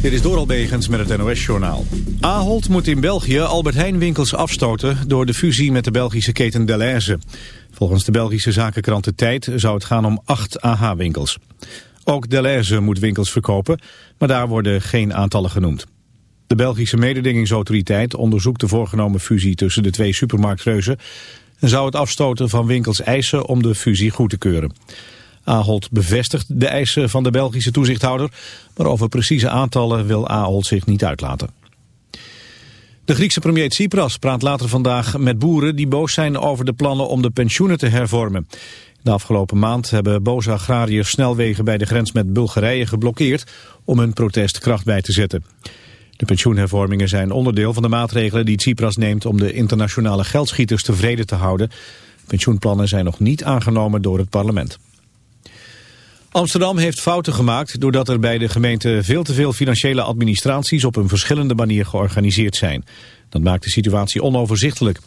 Dit is Doral Begens met het NOS-journaal. Ahold moet in België Albert Heijn winkels afstoten... door de fusie met de Belgische keten Deleuze. Volgens de Belgische zakenkrant De Tijd zou het gaan om acht AH-winkels. Ook Deleuze moet winkels verkopen, maar daar worden geen aantallen genoemd. De Belgische mededingingsautoriteit onderzoekt de voorgenomen fusie... tussen de twee supermarktreuzen... en zou het afstoten van winkels eisen om de fusie goed te keuren. Ahold bevestigt de eisen van de Belgische toezichthouder, maar over precieze aantallen wil Ahold zich niet uitlaten. De Griekse premier Tsipras praat later vandaag met boeren die boos zijn over de plannen om de pensioenen te hervormen. De afgelopen maand hebben boze agrariërs snelwegen bij de grens met Bulgarije geblokkeerd om hun protest kracht bij te zetten. De pensioenhervormingen zijn onderdeel van de maatregelen die Tsipras neemt om de internationale geldschieters tevreden te houden. Pensioenplannen zijn nog niet aangenomen door het parlement. Amsterdam heeft fouten gemaakt doordat er bij de gemeente veel te veel financiële administraties op een verschillende manier georganiseerd zijn. Dat maakt de situatie onoverzichtelijk.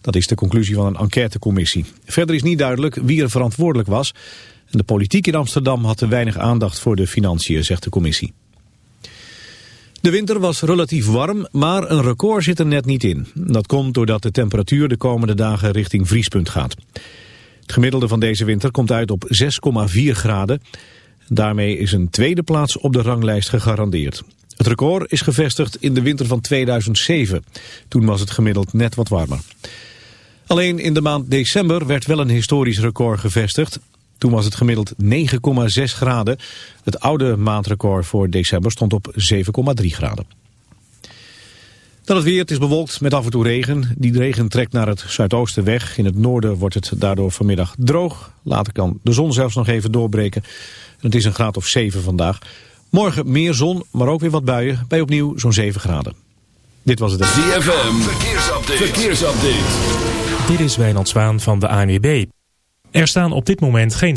Dat is de conclusie van een enquêtecommissie. Verder is niet duidelijk wie er verantwoordelijk was. En de politiek in Amsterdam had te weinig aandacht voor de financiën, zegt de commissie. De winter was relatief warm, maar een record zit er net niet in. Dat komt doordat de temperatuur de komende dagen richting vriespunt gaat. Het gemiddelde van deze winter komt uit op 6,4 graden. Daarmee is een tweede plaats op de ranglijst gegarandeerd. Het record is gevestigd in de winter van 2007. Toen was het gemiddeld net wat warmer. Alleen in de maand december werd wel een historisch record gevestigd. Toen was het gemiddeld 9,6 graden. Het oude maandrecord voor december stond op 7,3 graden. Dan het weer, het is bewolkt met af en toe regen. Die regen trekt naar het zuidoosten weg. In het noorden wordt het daardoor vanmiddag droog. Later kan de zon zelfs nog even doorbreken. het is een graad of 7 vandaag. Morgen meer zon, maar ook weer wat buien. Bij opnieuw zo'n 7 graden. Dit was het. ZFM, verkeersupdate. verkeersupdate. Dit is Wijnand Zwaan van de ANWB. Er staan op dit moment geen...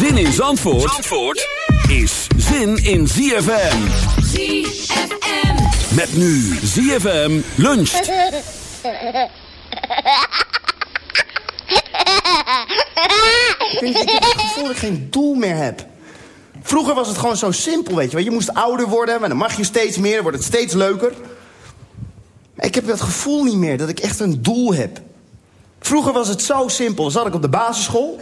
Zin in Zandvoort, Zandvoort is zin in ZFM. ZFM. Met nu ZFM luncht. Ik heb het gevoel dat ik geen doel meer heb. Vroeger was het gewoon zo simpel, weet je wel. Je moest ouder worden, maar dan mag je steeds meer, dan wordt het steeds leuker. Ik heb dat gevoel niet meer, dat ik echt een doel heb. Vroeger was het zo simpel. Dan zat ik op de basisschool...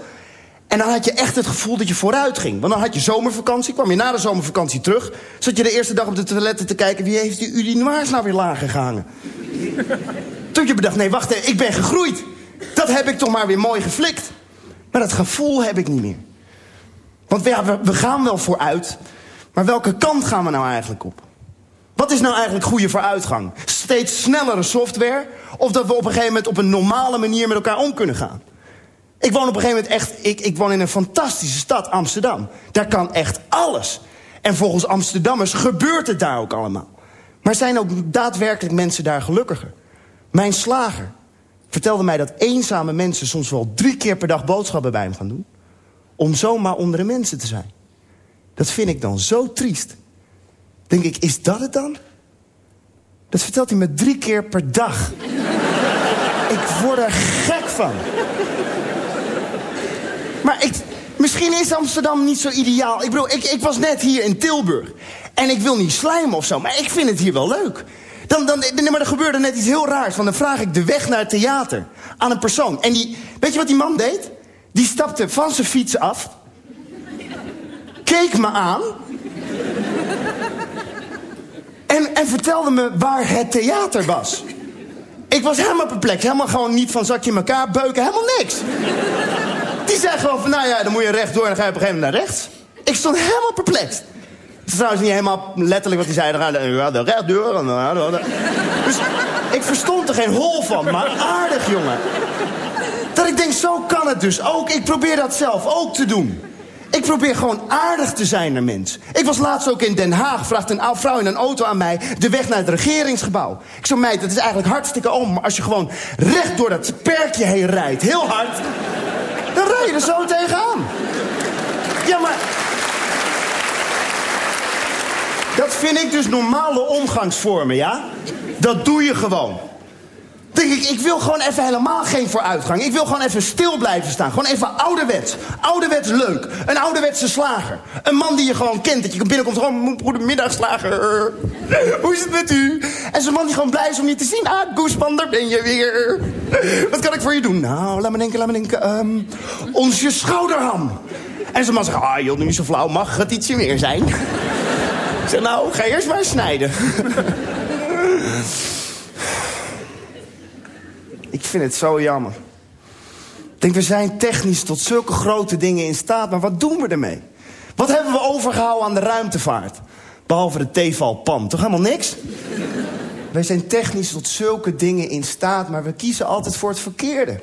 En dan had je echt het gevoel dat je vooruit ging. Want dan had je zomervakantie, kwam je na de zomervakantie terug... zat je de eerste dag op de toiletten te kijken... wie heeft die urinoirs nou weer lager gehangen? Toen je bedacht, nee, wacht even, ik ben gegroeid. Dat heb ik toch maar weer mooi geflikt. Maar dat gevoel heb ik niet meer. Want ja, we, we gaan wel vooruit. Maar welke kant gaan we nou eigenlijk op? Wat is nou eigenlijk goede vooruitgang? Steeds snellere software? Of dat we op een gegeven moment op een normale manier met elkaar om kunnen gaan? Ik woon op een gegeven moment echt... Ik, ik woon in een fantastische stad, Amsterdam. Daar kan echt alles. En volgens Amsterdammers gebeurt het daar ook allemaal. Maar zijn ook daadwerkelijk mensen daar gelukkiger? Mijn slager vertelde mij dat eenzame mensen... soms wel drie keer per dag boodschappen bij hem gaan doen... om zomaar onder de mensen te zijn. Dat vind ik dan zo triest. Denk ik, is dat het dan? Dat vertelt hij me drie keer per dag. ik word er gek van. Maar ik, misschien is Amsterdam niet zo ideaal. Ik bedoel, ik, ik was net hier in Tilburg. En ik wil niet slijmen of zo, maar ik vind het hier wel leuk. Dan, dan, maar er gebeurde net iets heel raars. Want dan vraag ik de weg naar het theater aan een persoon. En die, weet je wat die man deed? Die stapte van zijn fiets af. Keek me aan. En, en vertelde me waar het theater was. Ik was helemaal perplex. Helemaal gewoon niet van zakje in elkaar beuken. Helemaal niks. Die zei gewoon van, nou ja, dan moet je rechtdoor en dan ga je op een gegeven moment naar rechts. Ik stond helemaal perplex. Het is trouwens niet helemaal letterlijk wat hij zei. Ja, de rechtdoor. En dus ik verstond er geen hol van, maar aardig, jongen. Dat ik denk, zo kan het dus ook. Ik probeer dat zelf ook te doen. Ik probeer gewoon aardig te zijn naar mensen. Ik was laatst ook in Den Haag. Vraagt een vrouw in een auto aan mij de weg naar het regeringsgebouw. Ik zo, meid, het is eigenlijk hartstikke om. Als je gewoon recht door dat perkje heen rijdt, heel hard... dan rij je er zo tegenaan. Ja, maar... Dat vind ik dus normale omgangsvormen, ja? Dat doe je gewoon. Denk ik, ik wil gewoon even helemaal geen vooruitgang. Ik wil gewoon even stil blijven staan. Gewoon even ouderwets. Ouderwets leuk. Een ouderwetse slager. Een man die je gewoon kent. Dat je binnenkomt, gewoon, goedemiddag slager. Hoe is het met u? En zo'n man die gewoon blij is om je te zien. Ah, Goesman, daar ben je weer. Wat kan ik voor je doen? Nou, laat me denken, laat me denken. Um, ons je schouderham. En zo'n man zegt, ah joh, nu niet zo flauw. Mag het ietsje meer zijn? Ik zeg, nou, ga eerst maar snijden. Ik vind het zo jammer. Ik denk, we zijn technisch tot zulke grote dingen in staat, maar wat doen we ermee? Wat hebben we overgehouden aan de ruimtevaart? Behalve de Tefal-pan. Toch helemaal niks? Wij zijn technisch tot zulke dingen in staat, maar we kiezen altijd voor het verkeerde.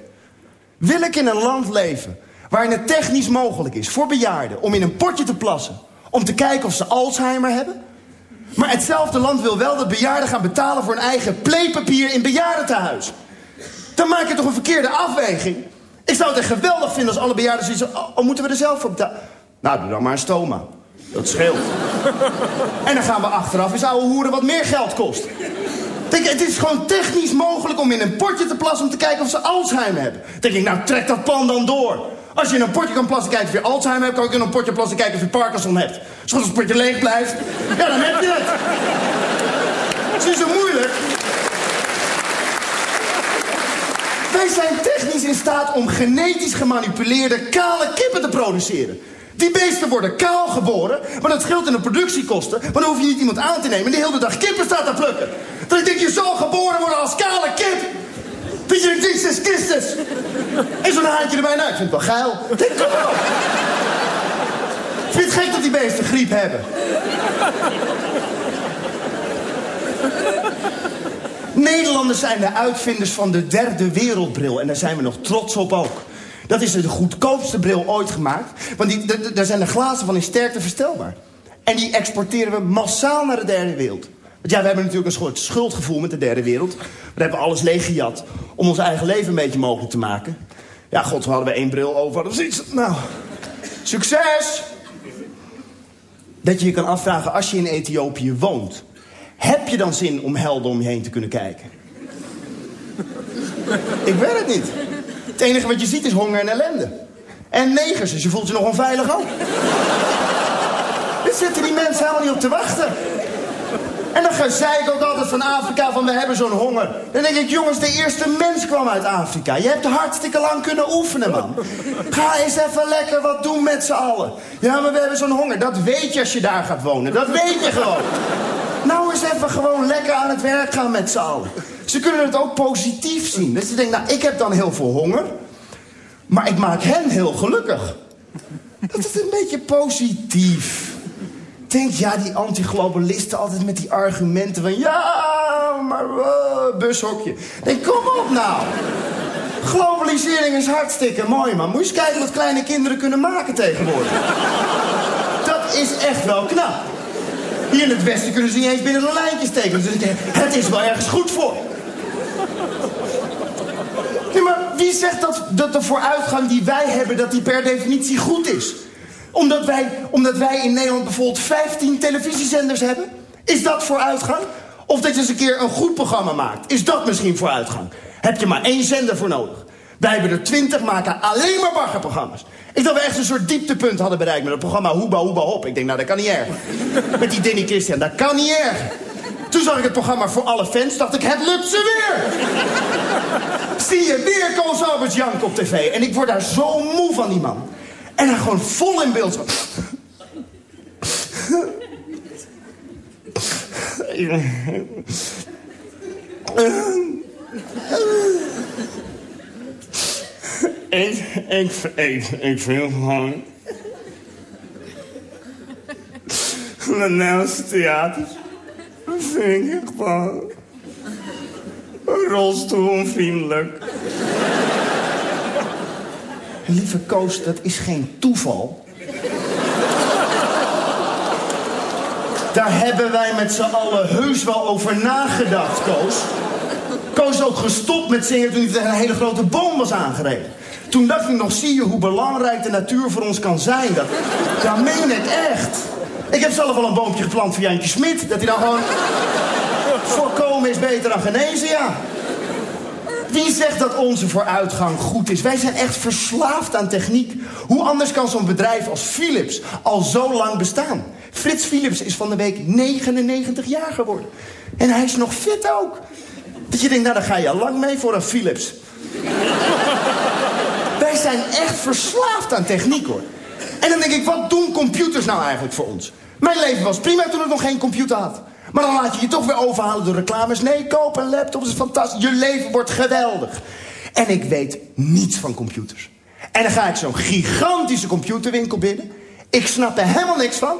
Wil ik in een land leven waarin het technisch mogelijk is voor bejaarden om in een potje te plassen, om te kijken of ze Alzheimer hebben? Maar hetzelfde land wil wel dat bejaarden gaan betalen voor een eigen pleepapier in bejaardentehuis. Dan maak je toch een verkeerde afweging? Ik zou het echt geweldig vinden als alle bejaarden zoiets oh, oh, moeten we er zelf voor betalen? Nou, doe dan maar een stoma. Dat scheelt. en dan gaan we achteraf eens ouwe hoeren wat meer geld kost. Denk, het is gewoon technisch mogelijk om in een potje te plassen... om te kijken of ze Alzheimer hebben. denk ik, nou, trek dat plan dan door. Als je in een potje kan plassen kijken of je Alzheimer hebt... kan ik in een potje plassen kijken of je Parkinson hebt. Zoals het potje leeg blijft, ja, dan heb je het. Het is niet zo moeilijk. Wij zijn technisch in staat om genetisch gemanipuleerde kale kippen te produceren. Die beesten worden kaal geboren, maar dat scheelt in de productiekosten. Maar dan hoef je niet iemand aan te nemen die de hele dag kippen staat te plukken. Dan denk je zal geboren worden als kale kip. Dat je denkt, Christus. En zo'n haantje erbij, nou, ik vind het wel geil. Denk. Vind het gek dat die beesten griep hebben? Nederlanders zijn de uitvinders van de derde wereldbril. En daar zijn we nog trots op ook. Dat is de goedkoopste bril ooit gemaakt. Want die, daar zijn de glazen van in sterkte verstelbaar. En die exporteren we massaal naar de derde wereld. Want ja, we hebben natuurlijk een soort schuldgevoel met de derde wereld. We hebben alles leeggejat om ons eigen leven een beetje mogelijk te maken. Ja, god, we hadden we één bril over. Dat is iets... Nou, succes! Dat je je kan afvragen als je in Ethiopië woont... Heb je dan zin om helden om je heen te kunnen kijken? Ik weet het niet. Het enige wat je ziet is honger en ellende. En negers, dus je voelt je nog onveilig ook. Daar zitten die mensen helemaal niet op te wachten. En dan zei ik ook altijd van Afrika van we hebben zo'n honger. Dan denk ik, jongens, de eerste mens kwam uit Afrika. Je hebt hartstikke lang kunnen oefenen, man. Ga eens even lekker wat doen met z'n allen. Ja, maar we hebben zo'n honger. Dat weet je als je daar gaat wonen. Dat weet je gewoon. Nou eens even gewoon lekker aan het werk gaan met z'n allen. Ze kunnen het ook positief zien. Dus ze denken, nou, ik heb dan heel veel honger. Maar ik maak hen heel gelukkig. Dat is een beetje positief. Denk, ja, die antiglobalisten altijd met die argumenten van... Ja, maar uh, bushokje. Denk, kom op nou. Globalisering is hartstikke mooi, man. Moet je eens kijken wat kleine kinderen kunnen maken tegenwoordig. Dat is echt wel knap. Hier in het westen kunnen ze niet eens binnen de lijntjes tekenen. Dus het is wel ergens goed voor. Nee, maar wie zegt dat, dat de vooruitgang die wij hebben... dat die per definitie goed is? Omdat wij, omdat wij in Nederland bijvoorbeeld 15 televisiezenders hebben? Is dat vooruitgang? Of dat je eens een keer een goed programma maakt? Is dat misschien vooruitgang? Heb je maar één zender voor nodig? Wij hebben er 20, maken alleen maar baggerprogramma's. Ik dacht we echt een soort dieptepunt hadden bereikt met het programma Hoeba Hoeba Hop. Ik denk, nou, dat kan niet erger. Met die Danny Christian, dat kan niet erger. Toen zag ik het programma voor alle fans, dacht ik, het lukt ze weer! Zie je, weer Koos Alberts Jank op tv. En ik word daar zo moe van, die man. En hij gewoon vol in beeld. Ik, ik, ik, ik vind gewoon... De Nederlandse theaters vind ik gewoon... rolstoelonvriendelijk. Lieve Koos, dat is geen toeval. Daar hebben wij met z'n allen heus wel over nagedacht, Koos. Koos ook gestopt met zingen toen hij een hele grote boom was aangereden. Toen dacht ik nog, zie je hoe belangrijk de natuur voor ons kan zijn. Dat, dat meen ik echt. Ik heb zelf al een boompje geplant voor Jantje Smit. Dat hij dan gewoon... Voorkomen is beter dan genezen, ja. Wie zegt dat onze vooruitgang goed is? Wij zijn echt verslaafd aan techniek. Hoe anders kan zo'n bedrijf als Philips al zo lang bestaan? Frits Philips is van de week 99 jaar geworden. En hij is nog fit ook. Dat je denkt, nou, daar ga je al lang mee voor een Philips. Wij zijn echt verslaafd aan techniek, hoor. En dan denk ik, wat doen computers nou eigenlijk voor ons? Mijn leven was prima toen ik nog geen computer had. Maar dan laat je je toch weer overhalen door reclames. Nee, koop een laptop, dat is fantastisch. Je leven wordt geweldig. En ik weet niets van computers. En dan ga ik zo'n gigantische computerwinkel binnen. Ik snap er helemaal niks van.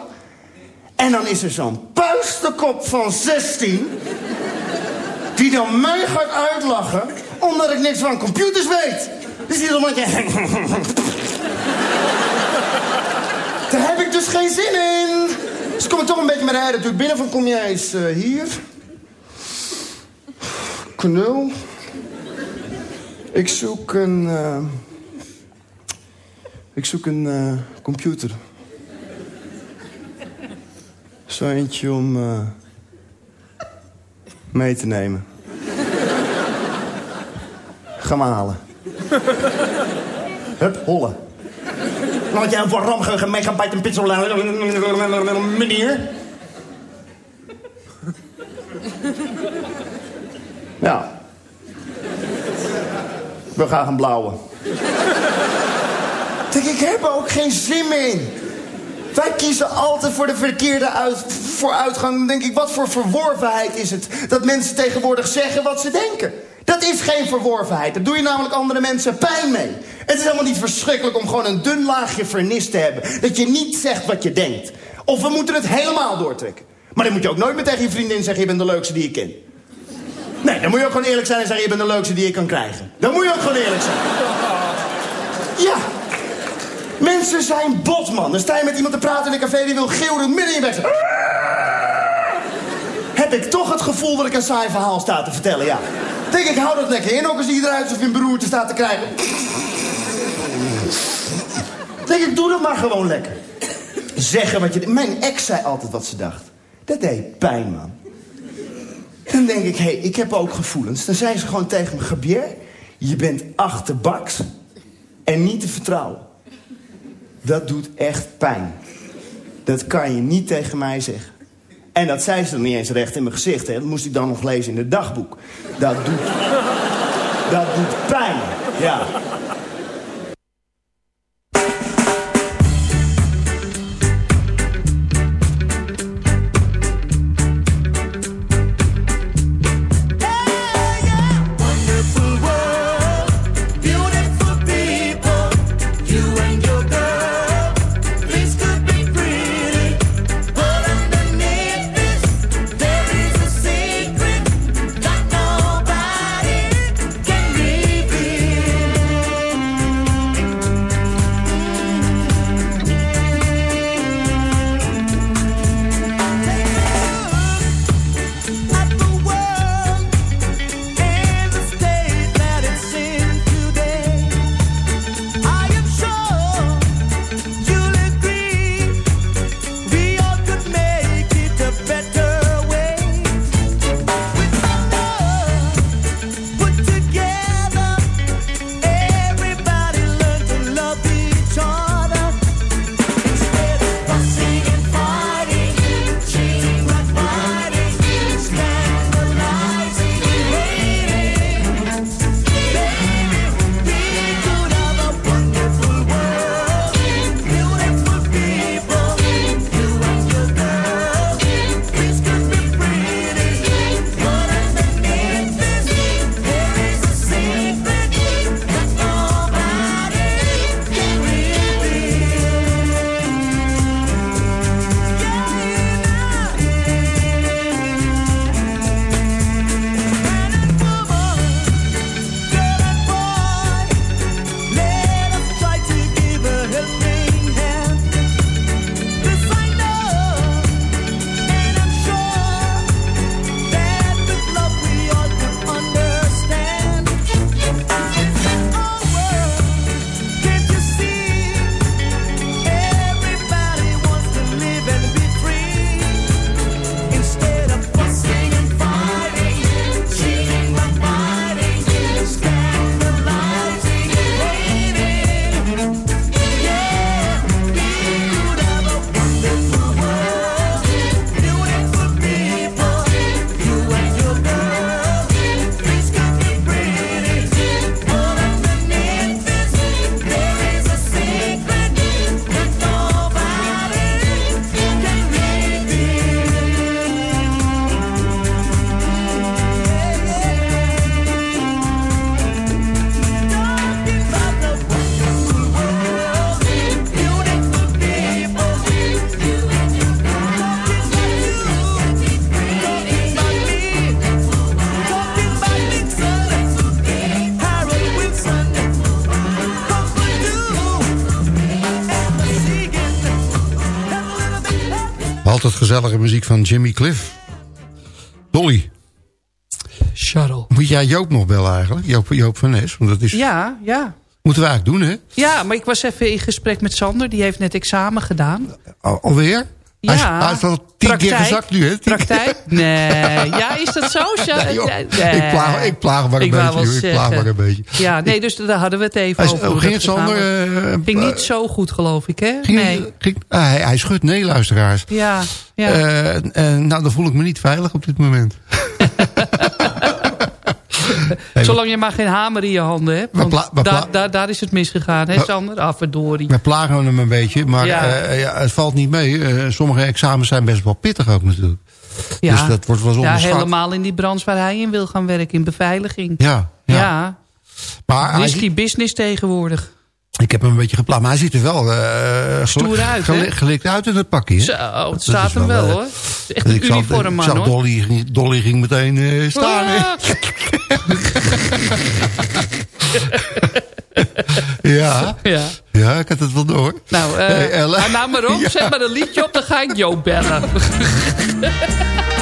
En dan is er zo'n puisterkop van 16... die dan mij gaat uitlachen... omdat ik niks van computers weet. Dus die dan een beetje... Daar heb ik dus geen zin in. Dus kom ik toch een beetje met de natuurlijk binnen van... kom jij eens eh, hier? Knul. Ik zoek een... eh, ik zoek een eh, computer. Zo eentje om mee te nemen. Ga maar halen. Hup, hollen. Had jij een verramige megabyte en pixel... meneer. Ja. Ik wil graag een blauwe. Denk ik, heb ook geen zin in. Wij kiezen altijd voor de verkeerde uit, vooruitgang. Dan denk ik, wat voor verworvenheid is het... dat mensen tegenwoordig zeggen wat ze denken. Dat is geen verworvenheid. Daar doe je namelijk andere mensen pijn mee. Het is helemaal niet verschrikkelijk om gewoon een dun laagje vernis te hebben. Dat je niet zegt wat je denkt. Of we moeten het helemaal doortrekken. Maar dan moet je ook nooit meer tegen je vriendin zeggen... je bent de leukste die ik ken. Nee, dan moet je ook gewoon eerlijk zijn en zeggen... je bent de leukste die ik kan krijgen. Dan moet je ook gewoon eerlijk zijn. Ja. Mensen zijn bot, man. Dan sta je met iemand te praten in een café... die wil geeuwen midden in je bek. Heb ik toch het gevoel dat ik een saai verhaal sta te vertellen, ja. Denk ik, hou dat lekker in. Ook als die eruit of in beroerte staat te krijgen. Denk ik, doe dat maar gewoon lekker. Zeggen wat je... Mijn ex zei altijd wat ze dacht. Dat deed pijn, man. Dan denk ik, hé, hey, ik heb ook gevoelens. Dan zei ze gewoon tegen me, Gabier... je bent achterbaks en niet te vertrouwen. Dat doet echt pijn. Dat kan je niet tegen mij zeggen. En dat zei ze dan niet eens recht in mijn gezicht. Hè. Dat moest ik dan nog lezen in het dagboek. Dat doet... dat doet pijn, ja. Altijd gezellige muziek van Jimmy Cliff. Dolly, Shuttle. moet jij Joop nog bellen eigenlijk? Joop, Joop van Nes, want dat is... Ja, ja. Moeten we eigenlijk doen, hè? Ja, maar ik was even in gesprek met Sander. Die heeft net examen gedaan. Al- alweer? Ja. Hij, is, al tien keer Praktijk. gezakt nu, hè? Praktijk? Nee. Ja, is dat zo? Ja, Nee, joh. nee. Ik plaag, ik plaag maar een Ik beetje. joh. Ik plaag maar een beetje. Ja, nee, dus daar hadden we het even Hij over. hoe hoe ging het, Sander? was. Eh, Ging eh, niet zo goed, geloof ik, hè? ging- Nee. ging- ah, hij, hij schudt nee, luisteraars. Ja, ja. Eh, eh, nou, dan voel ik me niet veilig op dit moment. Zolang je maar geen hamer in je handen hebt. Want daar, daar, daar is het misgegaan, hè, Sander? Ah, verdorie. We plagen hem een beetje, maar Ja. eh, ja, het valt niet mee. Eh, sommige examens zijn best wel pittig ook natuurlijk. Ja. Dus dat wordt wel eens ja, onderschat. helemaal in die branche waar hij in wil gaan werken, in beveiliging. Ja, ja. Ja, maar risky business tegenwoordig. Ik heb hem een beetje geplaatst, maar hij ziet er wel eh, Stoer uit, gelikt uit in het pakje. Zo, het staat hem wel, eh, hoor. Echt ik een uniform ik man, zag hoor. Dolly, Dolly ging meteen eh, staan. Ah, Ja, ja. ja, ik had het wel door. Nou, eh Hey, nou maar op, Ja. zet maar een liedje op, dan ga ik Jo bellen.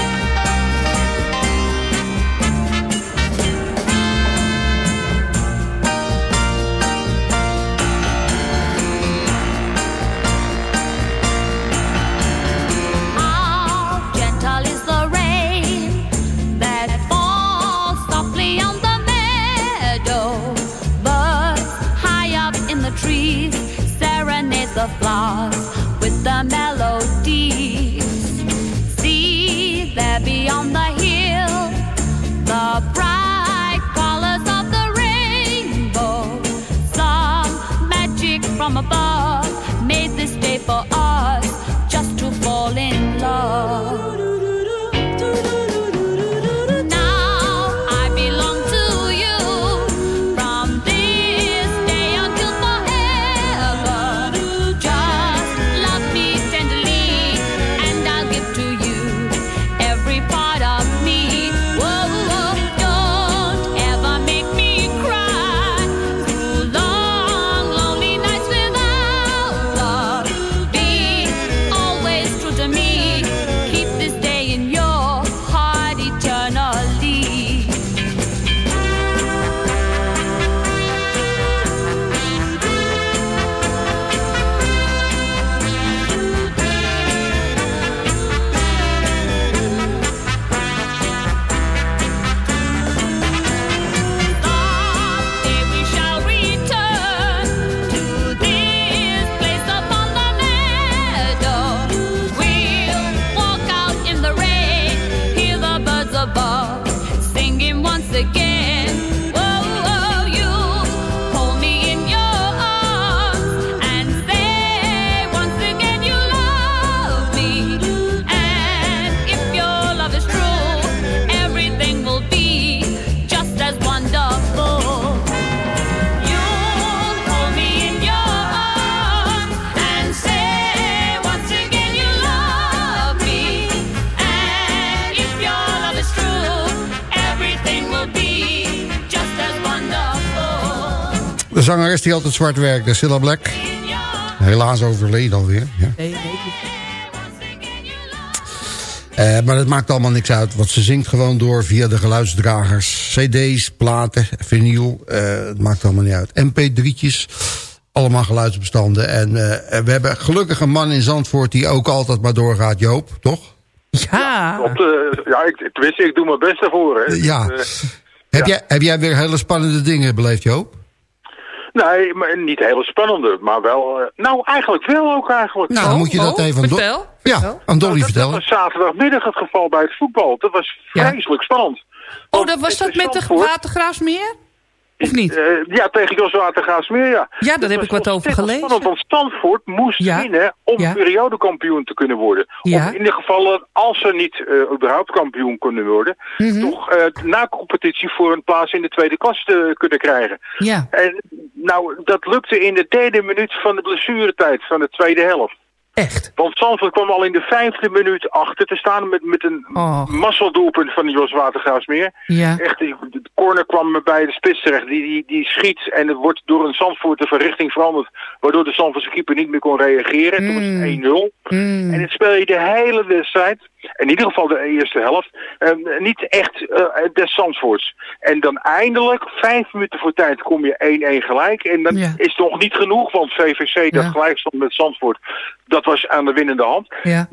zangeres die altijd zwart werkte, Cilla Black. Helaas overleden alweer. Ja. Nee, nee. Eh, maar het maakt allemaal niks uit, want ze zingt gewoon door via de geluidsdragers. cd's, platen, vinyl, eh, het maakt allemaal niet uit. mp3'tjes, allemaal geluidsbestanden. En eh, we hebben gelukkig een man in Zandvoort die ook altijd maar doorgaat, Joop, toch? Ja. Op de, ja, ik, tenminste, ik doe mijn best daarvoor. Hè. Ja. Dus, Heb, jij, heb jij weer hele spannende dingen beleefd, Joop? Nee, maar niet hele spannende, maar wel... eh, nou, eigenlijk wel ook eigenlijk. Nou, dan moet je dat oh, even vertel, Ja, vertel. aan Dolly Nou, vertellen. Dat was zaterdagmiddag het geval bij het voetbal. Dat was Ja. vreselijk spannend. Oh, dat was dat met de Watergraafsmeer? Of niet? Eh, ja, tegen Jos Watergaasmeer, ja. Ja, daar Dat heb ik wat over gelezen. Spannend, want Stanford moest Ja. winnen om Ja. periodekampioen te kunnen worden. Ja. Of in ieder geval, als ze niet eh, überhaupt kampioen kunnen worden... Mhm. toch eh, na competitie voor een plaats in de tweede klas te kunnen krijgen. Ja. En nou, dat lukte in de derde minuut van de blessuretijd van de tweede helft. Echt? Want Zandvoort kwam al in de vijfde minuut achter te staan met, met een Och. masseldoelpunt van Jos Watergraafsmeer. Ja. Echt, de corner kwam bij de spits terecht. Die, die, die schiet en het wordt door een Zandvoorter van richting veranderd. Waardoor de Zandvoortse keeper niet meer kon reageren. Toen was het 1-0. Mm. En het speel je de hele wedstrijd, in ieder geval de eerste helft, eh, niet echt eh, des Zandvoorts. En dan eindelijk, vijf minuten voor tijd, kom je 1-1 gelijk. En dan Ja. is het nog niet genoeg, want VVC dat gelijk stond met Zandvoort, dat was aan de winnende hand. Ja.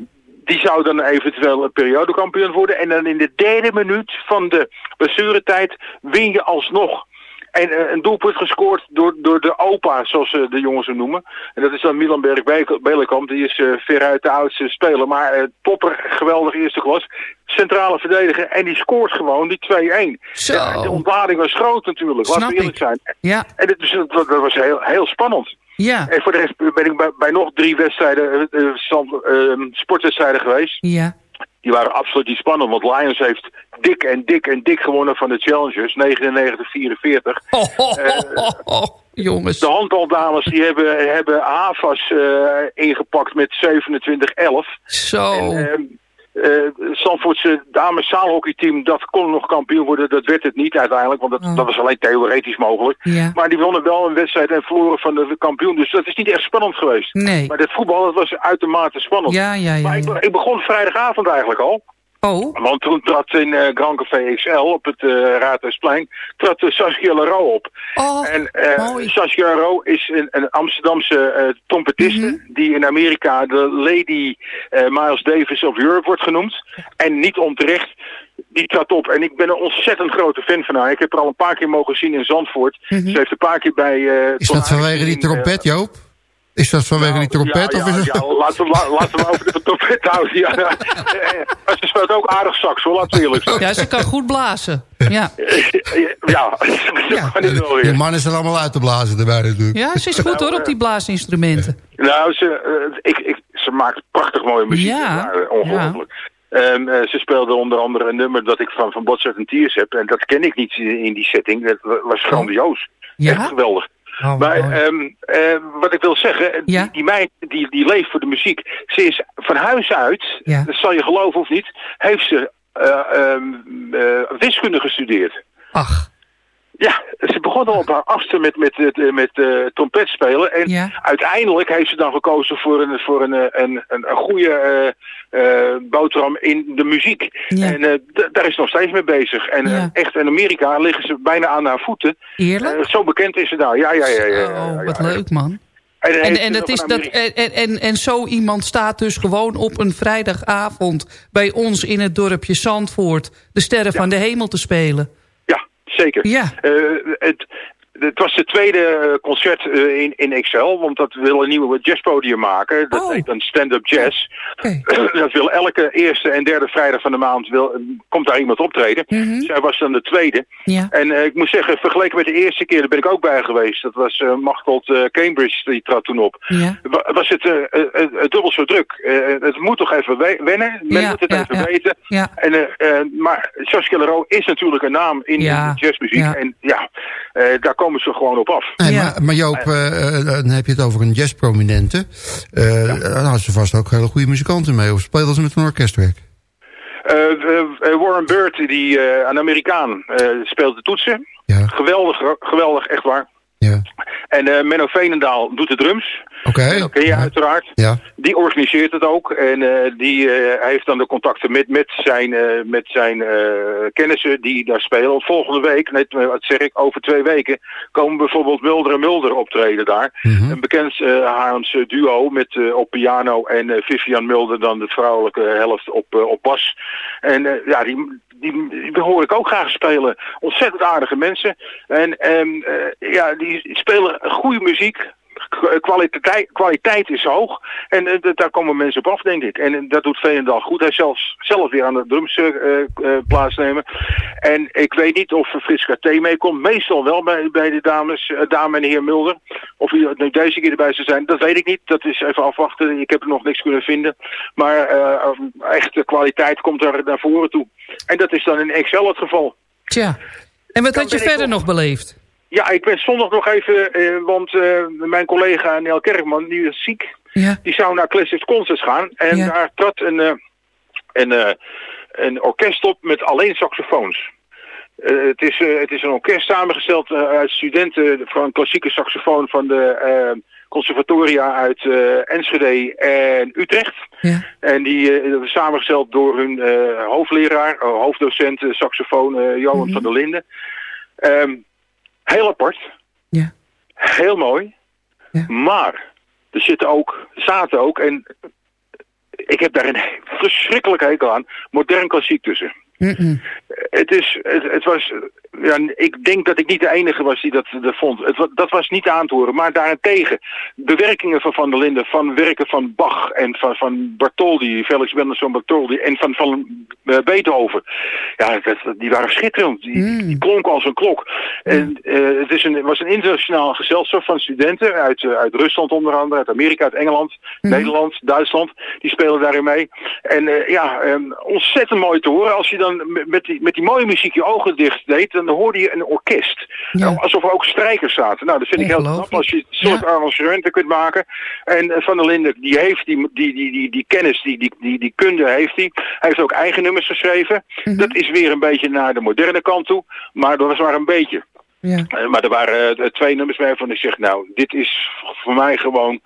Die zou dan eventueel een periodekampioen worden. En dan in de derde minuut van de blessuretijd win je alsnog. En eh, een doelpunt gescoord door, door de opa, zoals eh, de jongens hem noemen. En dat is dan Milan Berg-Belenkamp. Die is eh, veruit de oudste speler. Maar topper, geweldig eerste klas. Centrale verdediger. En die scoort gewoon die 2-1. Zo. Ja, de ontlading was groot natuurlijk. Laten we eerlijk ik. zijn. Ja. En dat, dat was heel, heel spannend. Ja. En voor de rest ben ik bij, bij nog drie wedstrijden, stand- sportwedstrijden geweest. Ja. Die waren absoluut niet spannend, want Lions heeft dik en dik en dik gewonnen van de Challengers, 99-44. Ho, ho, ho, ho, ho. Jongens. De handbaldames die hebben, hebben AFAS eh, ingepakt met 27-11. Zo. En, eh, Zandvoortse dames zaalhockeyteam, dat kon nog kampioen worden. Dat werd het niet uiteindelijk, want dat, Oh. dat was alleen theoretisch mogelijk. Ja. Maar die wonnen wel een wedstrijd en verloren van de kampioen. Dus dat is niet echt spannend geweest. Nee. Maar dit voetbal dat was uitermate spannend. Ja, ja, ja. Maar ik, ja. ik begon vrijdagavond eigenlijk al. Oh. Want toen trad in eh, Grand Café XL op het eh Raadhuisplein, trad uh, Saskia Leroux op. Oh, en eh, mooi. Saskia Leroux is een, een Amsterdamse eh trompetiste Mhm. die in Amerika de Lady eh, Miles Davis of Europe wordt genoemd. En niet onterecht. Die trad op en ik ben een ontzettend grote fan van haar. Ik heb haar al een paar keer mogen zien in Zandvoort. Mhm. Ze heeft een paar keer bij... eh, Is dat vanwege die eh, trompet, Joop? Is dat vanwege die trompet? ja, of ja, is het... ja, laten, we, la- laten we over de trompet houden. Ja. Maar ze speelt ook aardig sax, hoor, laten we eerlijk zijn. Ja, ze kan goed blazen. Ja. Ja, Ja. kan niet wel Die man is er allemaal uit te blazen erbij natuurlijk. ja, ze is goed hoor op die blaasinstrumenten. Nou, ze, eh, ik, ik, ze maakt prachtig mooie muziek. Ja, Ja, ongelooflijk. Ehm, eh, ze speelde onder andere een nummer dat ik van, van Botsert en Tiers heb. En dat ken ik niet in, die setting. Dat wa- was grandioos. Ja? Echt geweldig. Oh, maar ehm, eh, wat ik wil zeggen, Ja? die, die meid die, die leeft voor de muziek. Ze is van huis uit, Ja. dat zal je geloven of niet, heeft ze eh, wiskunde gestudeerd. Ach. Ja, ze begon al op haar achtste met, met, met, met eh, trompet spelen. En Ja. uiteindelijk heeft ze dan gekozen voor een, voor een, eh, een, een, een goede eh, eh, boterham in de muziek. Ja. En eh, daar is ze nog steeds mee bezig. En eh, Ja. echt in Amerika liggen ze bijna aan haar voeten. Eerlijk? Eh, zo bekend is ze daar. Ja, ja, ja. ja, Oh, wat leuk man. En, En, dat is dat, en, en, en zo iemand staat dus gewoon op een vrijdagavond... bij ons in het dorpje Zandvoort... de Sterren van de Hemel te spelen. Zeker. Ja. Eh, het, het was het tweede eh, concert eh, in, in Excel, want dat wil een nieuwe jazzpodium maken. Dat Oh. heet dan stand-up jazz. Dat wil elke eerste en derde vrijdag van de maand wil, komt daar iemand optreden. Mhm. Zij was dan de tweede. Ja. En eh, ik moet zeggen, vergeleken met de eerste keer, daar ben ik ook bij geweest. Dat was eh Machteld eh, Cambridge, die trad toen op. Ja. Wa- Was het eh, eh, eh, dubbel zo druk. Eh, het moet toch even we- wennen. Men Ja, moet het even weten. En, eh, eh, maar Saskia Leroux is natuurlijk een naam in de jazzmuziek. ja. En ja, eh, daar komen ze gewoon op af. Nee, Ja. maar, maar Joop, eh, eh, dan heb je het over een jazzprominente. Eh Dan hadden ze vast ook hele goede muzikanten mee. Of speelden ze met een orkestwerk? Eh, eh, eh, Warren Bird, die, eh, een Amerikaan, eh, speelt de toetsen. Ja, Geweldig, geweldig, echt waar. Ja. En eh, Menno Veenendaal doet de drums. Oké. Dat ken je Ja. uiteraard. Ja. Die organiseert het ook. En eh, die eh, heeft dan de contacten met, met zijn, met zijn kennissen die daar spelen. Volgende week, net wat zeg ik, over twee weken... komen bijvoorbeeld Mulder en Mulder optreden daar. Mhm. Een bekend Haarlemse duo met op piano en Vivian Mulder dan de vrouwelijke helft op, op bas. En ja, die, die, die hoor ik ook graag spelen. Ontzettend aardige mensen. En ehm, eh, ja, die spelen goede muziek. Kwaliteit, kwaliteit is hoog. En eh, daar komen mensen op af, denk ik. En eh, dat doet Veenendaal goed. Hij zelfs zelf weer aan de drums eh, plaatsnemen. En ik weet niet of Friska T meekomt. Meestal wel bij, bij de dames, dame en heer Mulder. Of hij nu deze keer erbij zou zijn, dat weet ik niet. Dat is even afwachten. Ik heb er nog niks kunnen vinden. Maar eh echte kwaliteit komt daar naar voren toe. En dat is dan in Excel het geval. Tja. En wat had je verder nog- nog beleefd? Ja, ik ben zondag nog even, eh, want eh, mijn collega Nel Kerkman, die is ziek. Ja. Die zou naar Classic Concerts gaan. En Ja. daar trad een, eh, een, een orkest op met alleen saxofoons. Het, is, het is een orkest samengesteld uit studenten van klassieke saxofoon van de conservatoria uit Enschede en Utrecht. Ja. En die samengesteld door hun hoofdleraar, hoofddocent saxofoon Johan Mhm. van der Linden. Ehm, heel apart. Ja. Heel mooi. Ja. Maar er zitten ook, zaten ook, en ik heb daar een verschrikkelijk hekel aan, modern klassiek tussen. Het, is, het, het was, ja, ik denk dat ik niet de enige was die dat, dat vond. Het, dat was niet aan te horen. Maar daarentegen, bewerkingen van Van der Linden, van werken van Bach en van, van Bartoldi, Felix Mendelssohn Bartoldi en van, van eh, Beethoven. Ja, dat, die waren schitterend. Die, Mm. die klonken als een klok. En eh, het is een, was een internationaal gezelschap van studenten uit, eh, uit Rusland onder andere, uit Amerika, uit Engeland, Mhm. Nederland, Duitsland. Die spelen daarin mee. En eh, ja, eh, ontzettend mooi te horen. Als je dan met die, met die mooie muziek je ogen dicht deed, dan hoorde je een orkest. Ja. Nou, alsof er ook strijkers zaten. Nou, dat vind ik heel knap als je soort Ja. arrangementen kunt maken. En eh, Van der Linden, die heeft die, die, die, die, die kennis, die, die, die, die kunde heeft hij. Hij heeft ook eigen nummers geschreven. Mhm. Dat is weer een beetje naar de moderne kant toe. Maar dat was maar een beetje. Ja. Eh, maar er waren eh, twee nummers bij waarvan ik zeg, nou, dit is voor mij gewoon...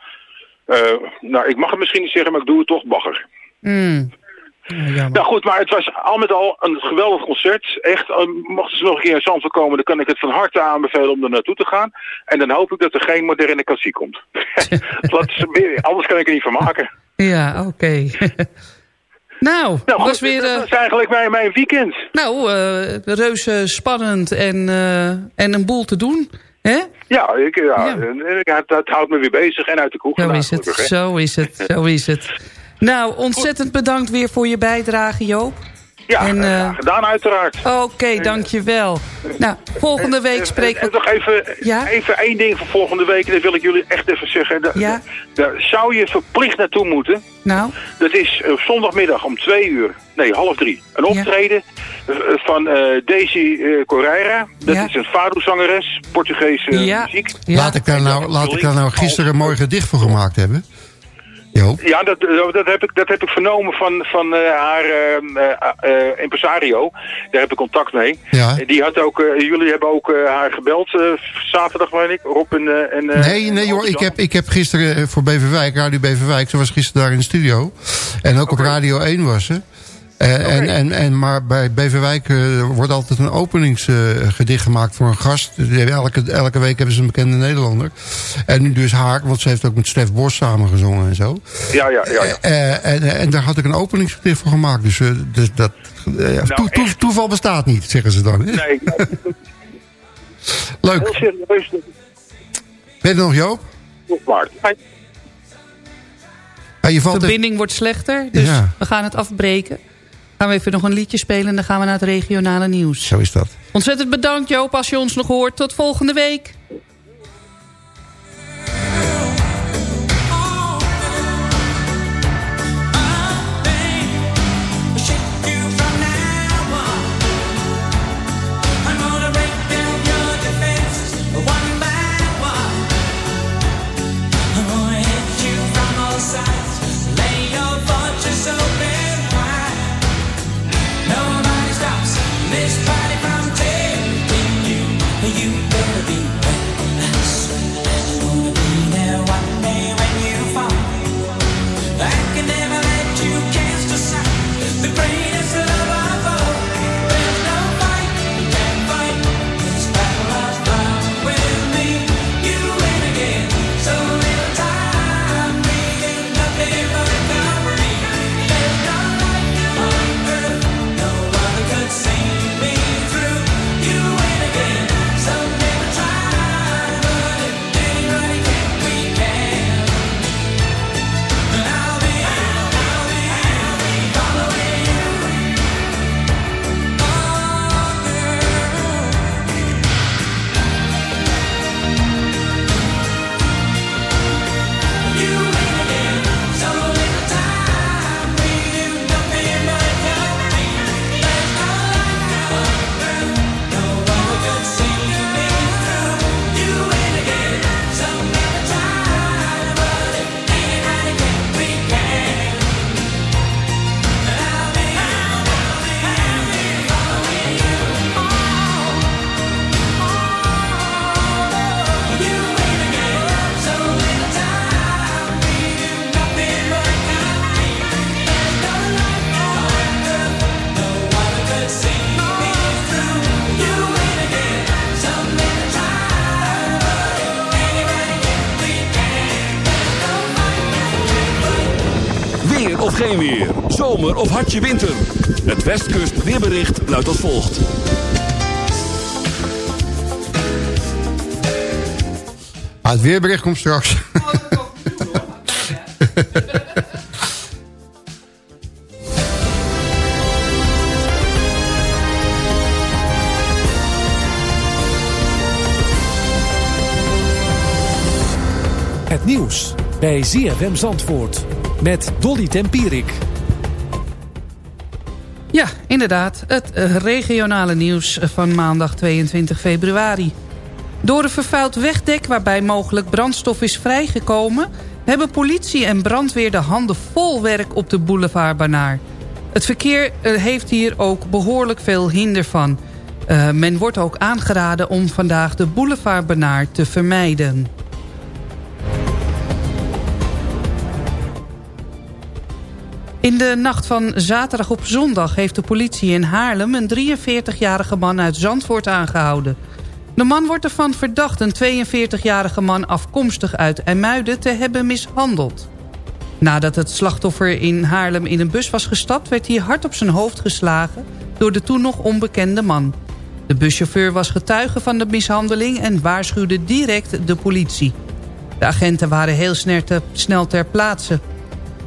nou, ik mag het misschien niet zeggen, maar ik doe het toch bagger. Mm. Ja. Nou goed, maar het was al met al een geweldig concert. Echt, eh, mochten ze nog een keer in Zandvoort komen, dan kan ik het van harte aanbevelen om er naartoe te gaan. En dan hoop ik dat er geen moderne klassiek komt. Dat is anders kan ik er niet van maken. Ja, oké. nou, Nou goed, was weer... dat eh, was eigenlijk mijn, mijn weekend. nou, eh, reuze spannend en, en een boel te doen. hè? Ja, ik, ja, Ja. en ik- dat houdt me weer bezig en uit de kroeg Zo is het, zo is het, zo is het. Nou, ontzettend bedankt weer voor je bijdrage, Joop. Ja, En, eh, eh, ja, gedaan uiteraard. Oké, dankjewel. Nou, volgende week spreken En we... nog even, Ja? even één ding voor volgende week. En dat wil ik jullie echt even zeggen. Da- Ja? Daar zou je verplicht naartoe moeten. Nou, Dat is eh, zondagmiddag om twee uur. Nee, half drie. Een optreden eh, van eh, Daisy eh, Correira. Dat Ja. is een fado-zangeres. Portugese ja. muziek. ja. Laat ik daar nou, laat ik daar nou gisteren een mooi gedicht voor gemaakt hebben. Ja, dat, eh, dat, heb, ik, dat heb ik vernomen van, van eh, haar eh, impresario. Daar heb ik contact mee. Ja. Die had ook, jullie hebben ook haar gebeld zaterdag, meen ik. Rob en... en Nee, nee hoor, ik heb, ik heb gisteren voor Beverwijk, Radio Beverwijk, ze was gisteren daar in de studio. En ook op Radio 1 was ze. Eh, en, en, en, maar bij Beverwijk eh, wordt altijd een openingsgedicht gemaakt voor een gast. Elke, elke week hebben ze een bekende Nederlander. En nu dus haar, want ze heeft ook met Stef Bos samengezongen en zo. Ja, ja, ja. ja. Eh, en, en daar had ik een openingsgedicht voor gemaakt. Dus, dus dat, toe- toe- echt. toeval bestaat niet, zeggen ze dan. hè? Nee, Leuk. heel serieus. dat Ben je er nog, Joop? Ja, je De even- verbinding wordt slechter, dus Ja. we gaan het afbreken. Gaan we even nog een liedje spelen en dan gaan we naar het regionale nieuws. Zo is dat. Ontzettend bedankt Joop als je ons nog hoort. Tot volgende week. Of hartje winter. Het Westkust weerbericht luidt als volgt. Ah, het weerbericht komt straks. Het nieuws bij ZFM Zandvoort met Dolly Tempierik. Inderdaad. Het eh, regionale nieuws van maandag 22 februari. Door een vervuild wegdek waarbij mogelijk brandstof is vrijgekomen... hebben politie en brandweer de handen vol werk op de boulevard Banaar. Het verkeer eh, heeft hier ook behoorlijk veel hinder van. Eh, men wordt ook aangeraden om vandaag de boulevard Banaar te vermijden. In de nacht van zaterdag op zondag heeft de politie in Haarlem... een 43-jarige man uit Zandvoort aangehouden. De man wordt ervan verdacht een 42-jarige man afkomstig uit IJmuiden te hebben mishandeld. Nadat het slachtoffer in Haarlem in een bus was gestapt... werd hij hard op zijn hoofd geslagen door de toen nog onbekende man. De buschauffeur was getuige van de mishandeling en waarschuwde direct de politie. De agenten waren heel snel ter, snel ter plaatse...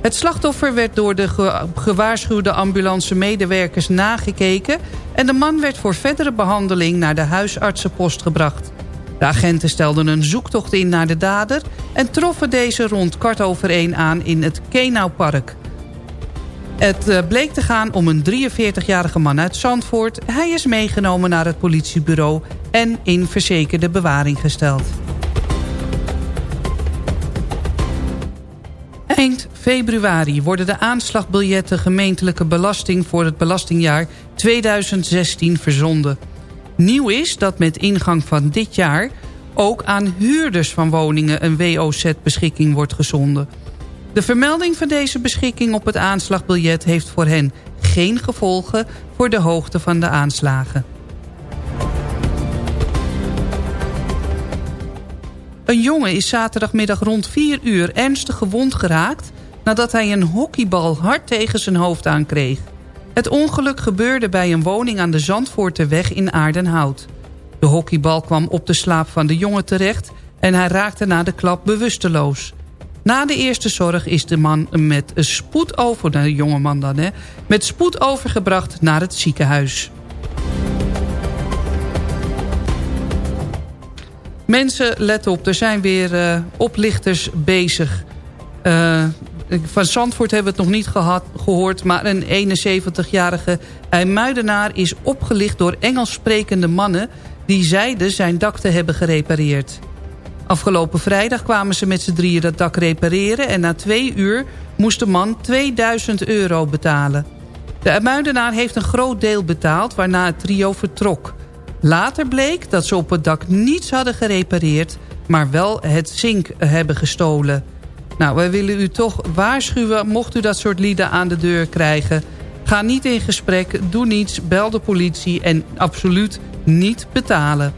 Het slachtoffer werd door de ge gewaarschuwde ambulance medewerkers nagekeken... en de man werd voor verdere behandeling naar de huisartsenpost gebracht. De agenten stelden een zoektocht in naar de dader... en troffen deze rond kwart over één aan in het Kenaupark. Het eh, bleek te gaan om een 43-jarige man uit Zandvoort. Hij is meegenomen naar het politiebureau en in verzekerde bewaring gesteld. Eind februari worden de aanslagbiljetten gemeentelijke belasting voor het belastingjaar 2016 verzonden. Nieuw is dat met ingang van dit jaar ook aan huurders van woningen een WOZ-beschikking wordt gezonden. De vermelding van deze beschikking op het aanslagbiljet heeft voor hen geen gevolgen voor de hoogte van de aanslagen. Een jongen is zaterdagmiddag rond 4 uur ernstig gewond geraakt... nadat hij een hockeybal hard tegen zijn hoofd aankreeg. Het ongeluk gebeurde bij een woning aan de Zandvoorterweg in Aardenhout. De hockeybal kwam op de slaap van de jongen terecht... en hij raakte na de klap bewusteloos. Na de eerste zorg is de man met spoed over... de jongeman dan, hè, met spoed overgebracht naar het ziekenhuis. Mensen, let op, er zijn weer uh, oplichters bezig. Uh, van Zandvoort hebben we het nog niet gehad, gehoord... maar een 71-jarige muidenaar is opgelicht door Engels sprekende mannen... die zeiden zijn dak te hebben gerepareerd. Afgelopen vrijdag kwamen ze met z'n drieën dat dak repareren... en na twee uur moest de man 2000 euro betalen. De muidenaar heeft een groot deel betaald, waarna het trio vertrok... Later bleek dat ze op het dak niets hadden gerepareerd... maar wel het zink hebben gestolen. Nou, wij willen u toch waarschuwen... mocht u dat soort lieden aan de deur krijgen... ga niet in gesprek, doe niets, bel de politie... en absoluut niet betalen.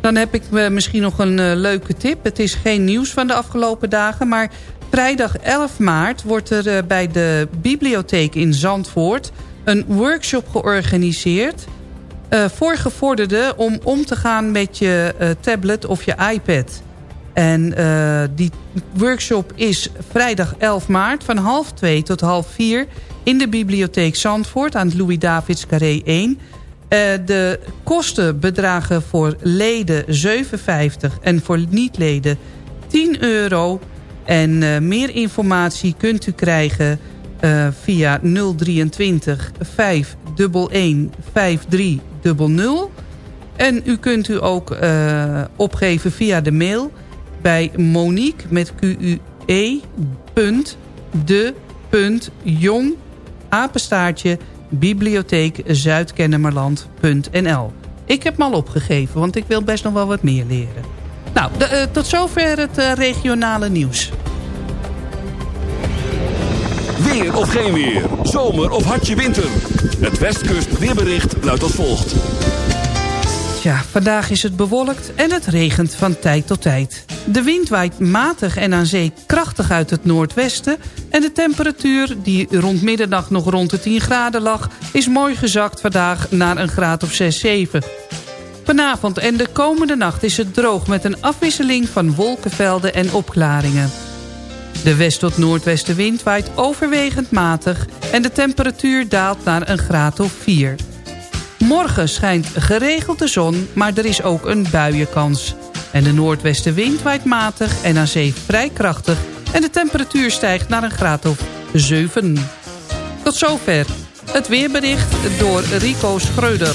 Dan heb ik uh, misschien nog een uh, leuke tip. Het is geen nieuws van de afgelopen dagen... maar Vrijdag 11 maart wordt er uh, bij de bibliotheek in Zandvoort... een workshop georganiseerd uh, voor gevorderden... om om te gaan met je uh, tablet of je iPad. En die workshop is vrijdag 11 maart van half 2 tot half 4... in de bibliotheek Zandvoort aan het Louis-Davids Carré 1... de kosten bedragen voor leden 7,50 en voor niet-leden 10 euro... En uh, meer informatie kunt u krijgen uh, via 023 511 5300. En u kunt u ook uh, opgeven via de mail bij Monique met Q-U-E punt de punt jong apenstaartje bibliotheek zuidkennemerland.nl. Ik heb hem al opgegeven, want ik wil best nog wel wat meer leren. Nou, de, uh, tot zover het uh, regionale nieuws. Weer of geen weer. Zomer of hartje winter. Het Westkust weerbericht luidt als volgt. Tja, vandaag is het bewolkt en het regent van tijd tot tijd. De wind waait matig en aan zee krachtig uit het noordwesten... en de temperatuur, die rond middernacht nog rond de 10 graden lag... is mooi gezakt vandaag naar een graad of 6, 7. Vanavond en de komende nacht is het droog... met een afwisseling van wolkenvelden en opklaringen. De west- tot noordwestenwind waait overwegend matig... en de temperatuur daalt naar een graad of 4. Morgen schijnt geregeld de zon, maar er is ook een buienkans. En de noordwestenwind waait matig en aan zee vrij krachtig... en de temperatuur stijgt naar een graad of 7. Tot zover het weerbericht door Rico Schreuder.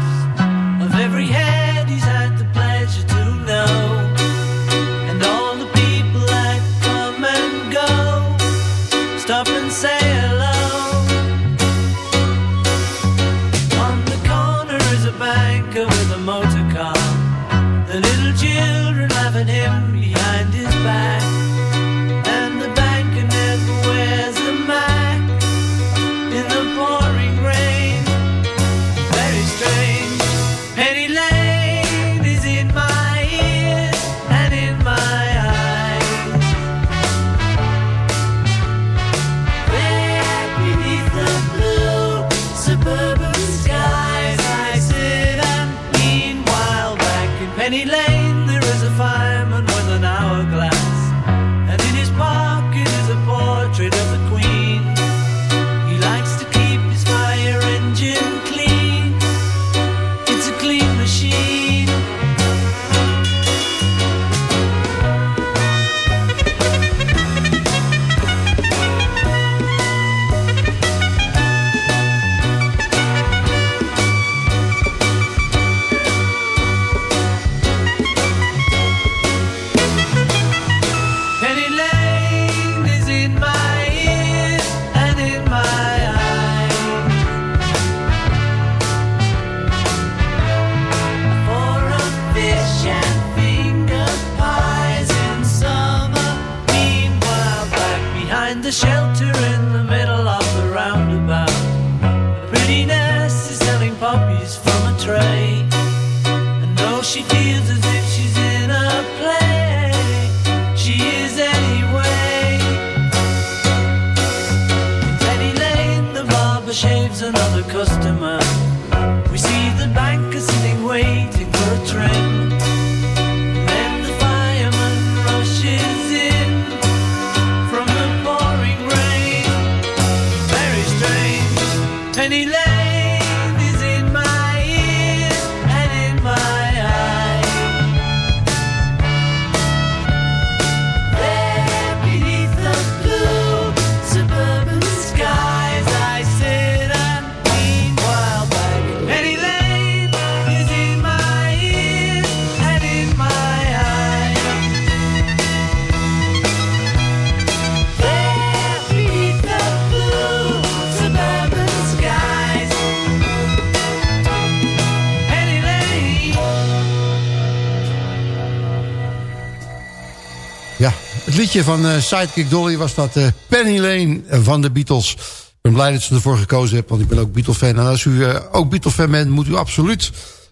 Ja, het liedje van eh, Sidekick Dolly was dat eh, Penny Lane van de Beatles. Ik ben blij dat ze ervoor gekozen hebben, want ik ben ook Beatle-fan. En als u eh, ook Beatle-fan bent, moet u absoluut...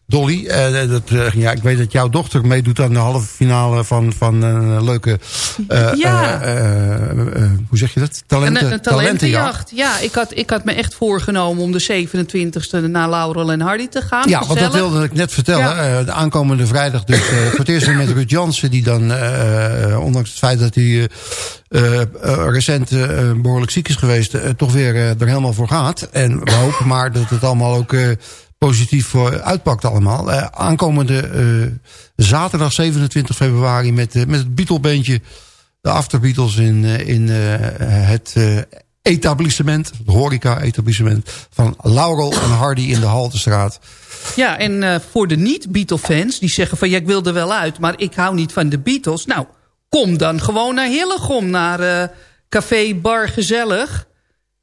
Dolly, eh, dat, eh, ja, ik weet dat jouw dochter meedoet aan de halve finale van, van een leuke... eh, Ja. eh, eh, eh, hoe zeg je dat? Talenten, een, een talentenjacht. Ja, ik had, ik had me echt voorgenomen om de 27e naar Laurel en Hardy te gaan. Ja, want dat wilde ik net vertellen. Ja. Eh, de aankomende vrijdag dus eh, voor het eerst met Ruud Jansen... die dan, eh, eh, ondanks het feit dat hij eh, eh, eh, recent eh, behoorlijk ziek is geweest... eh, toch weer eh, er helemaal voor gaat. En we hopen maar dat het allemaal ook eh, positief voor uitpakt allemaal. Eh, aankomende eh, zaterdag 27 februari met, eh, met het Beatle-bandje... de After Beatles in, eh, in eh, het... eh, etablissement, het horeca-etablissement van Laurel en Hardy in de Haltestraat. Ja, en eh, voor de niet-Beatle-fans die zeggen van... ja, ik wil er wel uit, maar ik hou niet van de Beatles. Nou, kom dan gewoon naar Hillegom, naar eh, Café Bar Gezellig...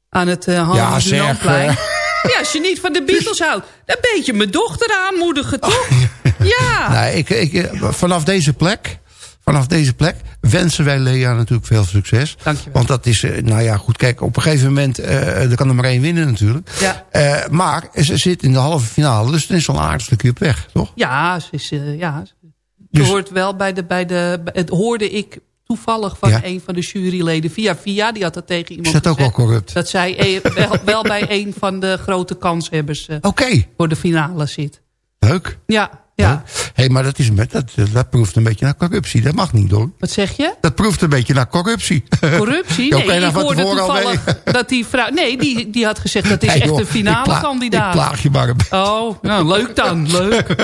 aan het uh, Ja, Dunamplein. eh. Ja, als je niet van de Beatles houdt, dan een beetje mijn dochter aanmoedigen, toch? Ja. Nee, ik, ik, eh, vanaf deze plek... Vanaf deze plek wensen wij Lea natuurlijk veel succes. Dankjewel. Want dat is, eh, nou ja, goed, kijk, op een gegeven moment... eh er kan er maar één winnen natuurlijk. Ja. Maar ze zit in de halve finale, dus dan is al een aardig stukje op weg, toch? Ja, ze is, eh, ja. Dus- hoort wel bij de, bij de... Het hoorde ik toevallig van Ja. een van de juryleden via via. Die had dat tegen iemand Is dat ook wel gezegd. corrupt? Dat zij eh, wel, wel bij een van de grote kanshebbers Oké, voor de finale zit. leuk. Ja, ja. Hé, hey, maar dat, is, met- dat, dat proeft een beetje naar corruptie. Dat mag niet, hoor. Wat zeg je? Dat proeft een beetje naar corruptie. Corruptie? Nee, ik hoorde toevallig dat die vrouw... Nee, die, die had gezegd dat is echt joh, een finale ik kandidaat. Ik plaag je maar een Oh, nou, leuk dan. Leuk.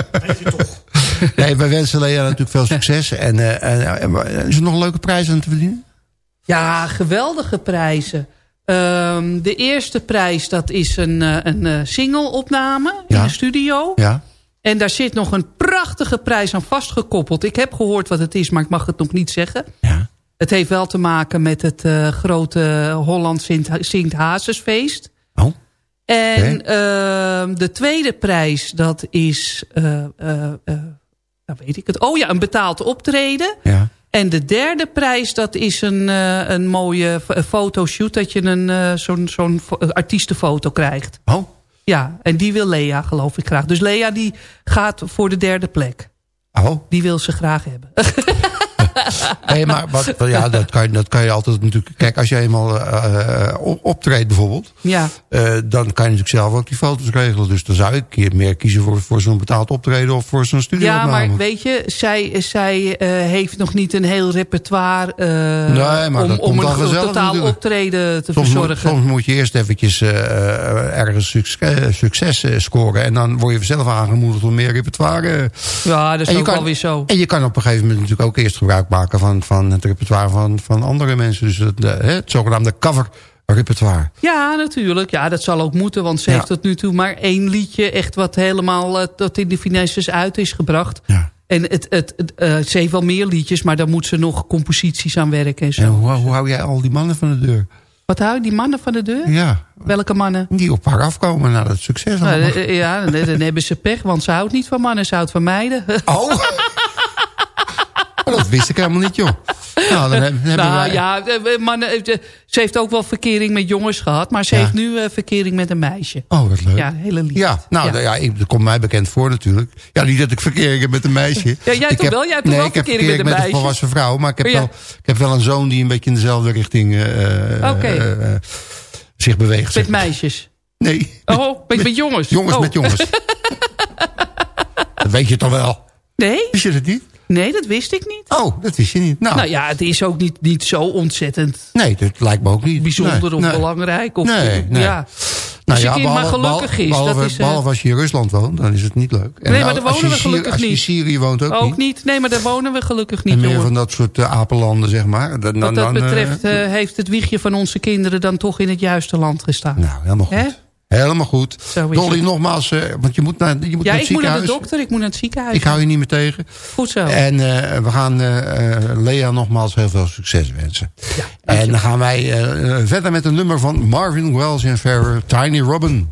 Nee, wij wensen Lea natuurlijk veel succes. En, eh, en, en is er nog een leuke prijs aan te verdienen? Ja, geweldige prijzen. Ehm, de eerste prijs, dat is een, eh, een eh, single-opname in de studio. Ja. En daar zit nog een prachtige prijs aan vastgekoppeld. Ik heb gehoord wat het is, maar ik mag het nog niet zeggen. Ja. Het heeft wel te maken met het eh, grote Holland Sint, Sint Hazesfeest. Oh. En ehm, de tweede prijs, dat is... eh, nou weet ik het. Oh ja, een betaald optreden. Ja. En de derde prijs, dat is een, eh, een mooie fotoshoot... dat je een eh, zo'n zo'n fo- artiestenfoto krijgt. Oh. Ja, en die wil Lea, geloof ik graag. Dus Lea die gaat voor de derde plek. Oh. Die wil ze graag hebben. Nee, maar wat, ja, dat, kan, je- dat kan je altijd natuurlijk... Kijk, als je eenmaal eh, eh, op- optreedt bijvoorbeeld... ja. eh, dan kan je natuurlijk zelf ook die foto's regelen. Dus dan zou ik meer kiezen voor, voor zo'n betaald optreden... of voor zo'n studio Ja, maar weet je, zij, zij heeft nog niet een heel repertoire... Nee, maar om, dat om een totaal natuurlijk. optreden te soms, moet, verzorgen. soms moet je eerst eventjes ergens succes, succes scoren... en dan word je zelf aangemoedigd om meer repertoire... Ja, dat is ook kan, wel weer zo. En je kan op een gegeven moment natuurlijk ook eerst gebruik maken... van, van het repertoire van, van andere mensen. Dus het, eh, het zogenaamde cover repertoire. Ja, natuurlijk. Ja, dat zal ook moeten. Want ze Ja. heeft tot nu toe maar één liedje... echt wat helemaal eh, tot in de finesses uit is gebracht. En het, het, het, eh, ze heeft wel meer liedjes... maar daar moet ze nog composities aan werken en zo. En hoe, hoe hou jij al die mannen van de deur? Wat hou je die mannen van de deur? Ja, Welke mannen? die op haar afkomen na dat succes. Nou, eh, ja, dan, dan hebben ze pech, want ze houdt niet van mannen, ze houdt van meiden. Oh, dat wist ik helemaal niet, joh. Nou, dan heb- hebben nou wij... ja, eh, mannen, eh, ze heeft ook wel verkering met jongens gehad... maar ze Ja. heeft nu eh, verkering met een meisje. Oh, wat leuk. Ja, hele lief. Ja, nou, Ja. ja. ik, dat komt mij bekend voor natuurlijk. Ja, niet dat ik verkering heb met een meisje. Ja, jij ik toch wel? Jij hebt nee, wel ik heb verkering met een met meisje? een volwassen vrouw. Maar ik heb, Oh, ja. wel, ik heb wel een zoon die een beetje in dezelfde richting eh, eh, eh, zich beweegt. Met zeg maar. meisjes. Nee, Oh, met, met jongens. jongens Oh. met jongens. dat weet je toch wel? Nee? Wist je dat niet? Nee, dat wist ik niet. Oh, dat wist je niet. Nou, Nou ja, het is ook niet, niet zo ontzettend nee, dat lijkt me ook niet. bijzonder nee, of nee. belangrijk. Of, Nee, nee. Ja. Nou Als ja, kind maar behalve- gelukkig is. Behalve, dat is, eh, behalve als je in Rusland woont, dan is het niet leuk. En Nee, maar nou, daar als wonen we gelukkig Als je in niet. Syrië woont ook, ook niet. niet. Nee, maar daar wonen we gelukkig niet, En meer jongen. van dat soort uh, apenlanden, zeg maar. Dan, Wat dat dan, betreft eh, heeft het wiegje van onze kinderen dan toch in het juiste land gestaan. nou, helemaal goed. Helemaal goed. Dolly, het. nogmaals, eh, want je moet naar, je moet Ja, naar ik het moet naar de ziekenhuis. dokter, ik moet naar het ziekenhuis. Ik hou je niet meer tegen. Goed zo. En eh, we gaan eh, Lea nogmaals heel veel succes wensen. en dan gaan wij verder met een nummer van Marvin Wells en Ferrer, Tiny Robin.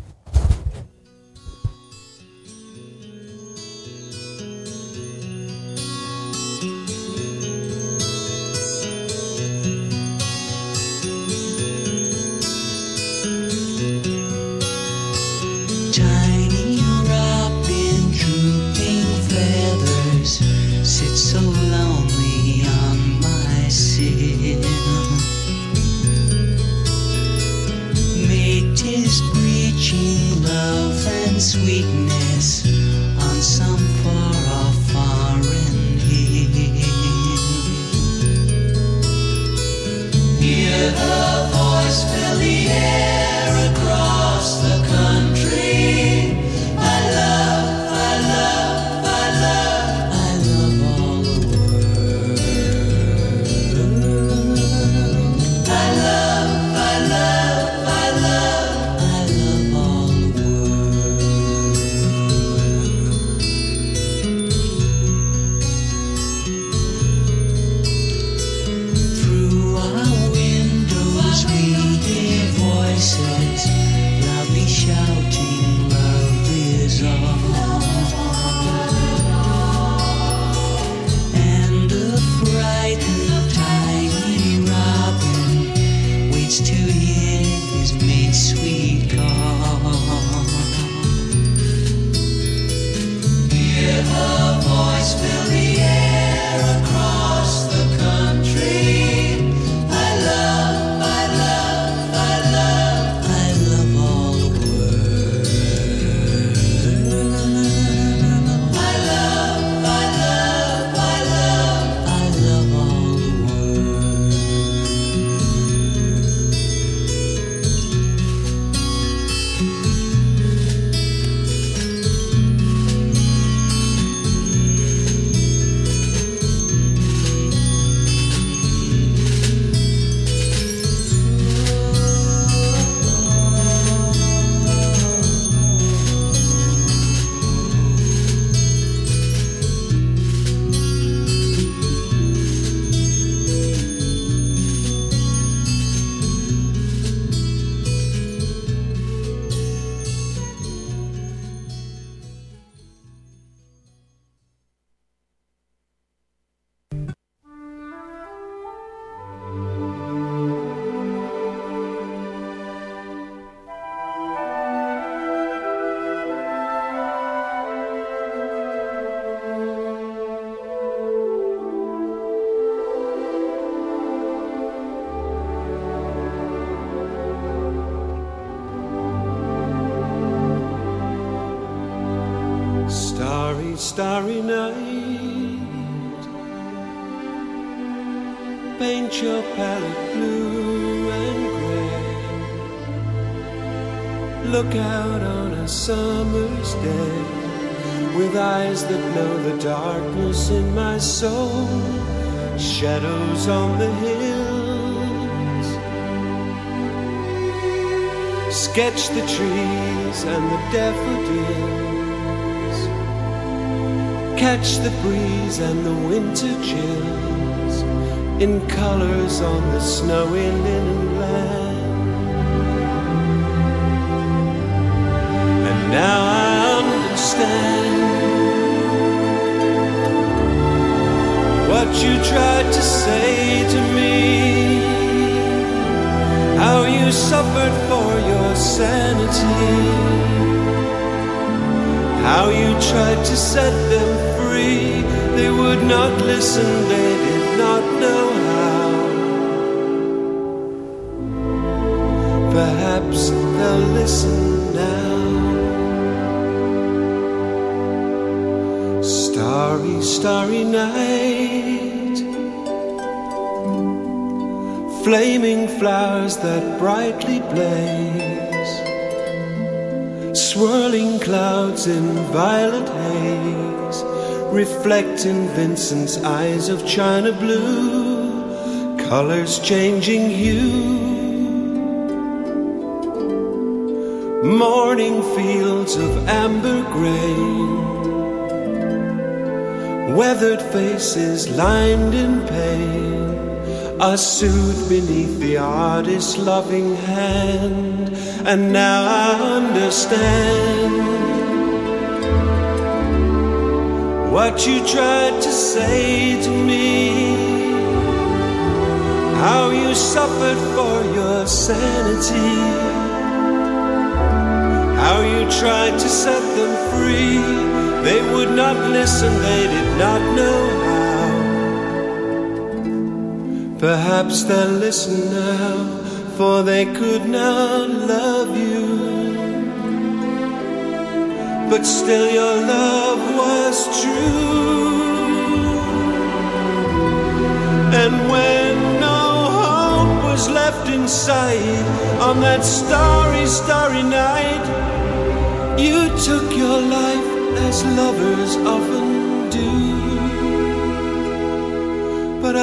Darkness in my soul. Shadows on the hills. Sketch the trees and the daffodils. Catch the breeze and the winter chills in colors on the snowy linen land. And now I understand you tried to say to me. How you suffered for your sanity. How you tried to set them free. They would not listen, they did not know how. Perhaps they'll listen now. Starry, starry night. Flowers that brightly blaze. Swirling clouds in violet haze. Reflecting Vincent's eyes of china blue. Colors changing hue. Morning fields of amber grain. Weathered faces lined in pain are soothed beneath the artist's loving hand. And now I understand what you tried to say to me. How you suffered for your sanity. How you tried to set them free. They would not listen, they did not know. Perhaps they'll listen now, for they could not love you. But still, your love was true. And when no hope was left in sight on that starry, starry night, you took your life as lovers often do.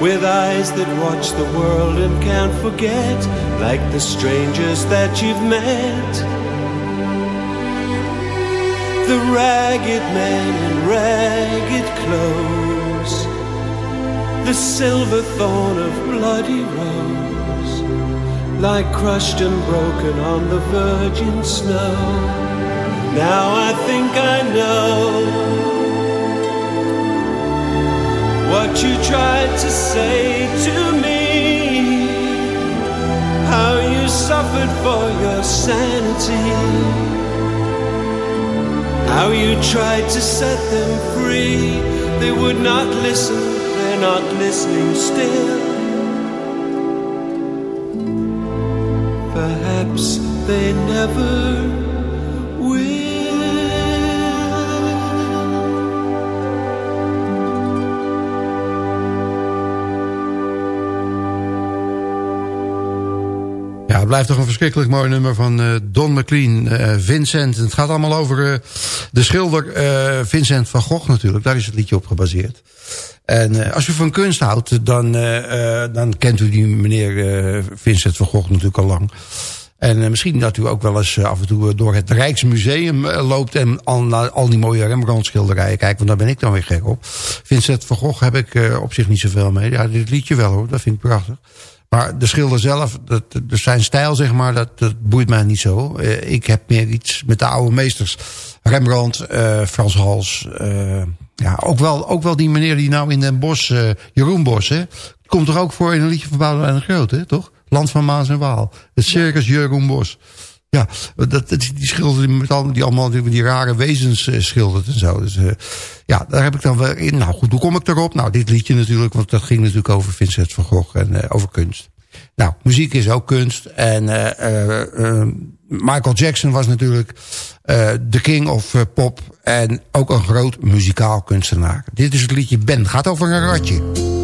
with eyes that watch the world and can't forget, like the strangers that you've met. The ragged man in ragged clothes, the silver thorn of bloody rose, lie crushed and broken on the virgin snow. Now I think I know what you tried to say to me. How you suffered for your sanity. How you tried to set them free. They would not listen, they're not listening still. Perhaps they never blijft toch een verschrikkelijk mooi nummer van eh, Don McLean, eh, Vincent. Het gaat allemaal over eh, de schilder Vincent van Gogh natuurlijk. Daar is het liedje op gebaseerd. En als u van kunst houdt, dan, dan kent u die meneer Vincent van Gogh natuurlijk al lang. En misschien dat u ook wel eens af en toe door het Rijksmuseum loopt... en al, naar al die mooie Rembrandt-schilderijen kijkt. Want daar ben ik dan weer gek op. Vincent van Gogh heb ik op zich niet zoveel mee. Ja, dit liedje wel hoor, dat vind ik prachtig. Maar de schilder zelf, dat, zijn stijl zeg maar, dat, dat boeit mij niet zo. Eh, ik heb meer iets met de oude meesters. Rembrandt, eh, Frans Hals, eh, Ja, ook wel, ook wel die meneer die nou in Den Bosch, Jeroen Bos, hè? Komt toch ook voor in een liedje van Boudewijn de Groot, hè? Toch? Land van Maas en Waal. Het circus Jeroen Bos. Ja, dat, die schildert met al, die allemaal die, die rare wezens eh, schildert en zo. Dus eh, ja, daar heb ik dan wel in. Nou goed, hoe kom ik erop? Nou, dit liedje natuurlijk, want dat ging natuurlijk over Vincent van Gogh en eh, over kunst. Nou, muziek is ook kunst. En Michael Jackson was natuurlijk de king of pop. En ook een groot muzikaal kunstenaar. Dit is het liedje Ben. Gaat over een ratje.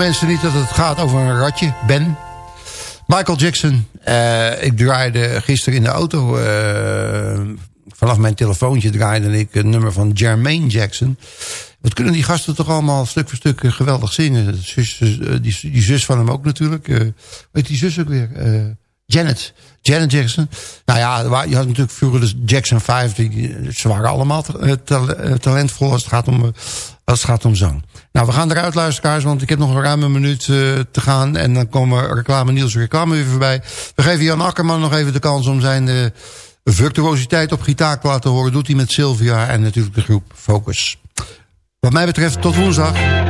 Mensen niet dat het gaat over een ratje. Ben. Michael Jackson. Eh, ik draaide gisteren in de auto... eh, vanaf mijn telefoontje draaide ik een nummer van Jermaine Jackson. Wat kunnen die gasten toch allemaal stuk voor stuk eh, geweldig zingen. Zus, die, die zus van hem ook natuurlijk. Eh weet die zus ook weer? Janet. Janet Jackson. Nou ja, je had natuurlijk vroeger de Jackson 5. Die, ze waren allemaal ta- ta- talentvol als het gaat om, als het gaat om zang. Nou, we gaan eruit luisteraars, want ik heb nog een ruime minuut eh, te gaan. En dan komen reclame Niels reclame weer voorbij. We geven Jan Akkerman nog even de kans om zijn eh, virtuositeit op gitaar te laten horen. Doet hij met Sylvia en natuurlijk de groep Focus. Wat mij betreft tot woensdag.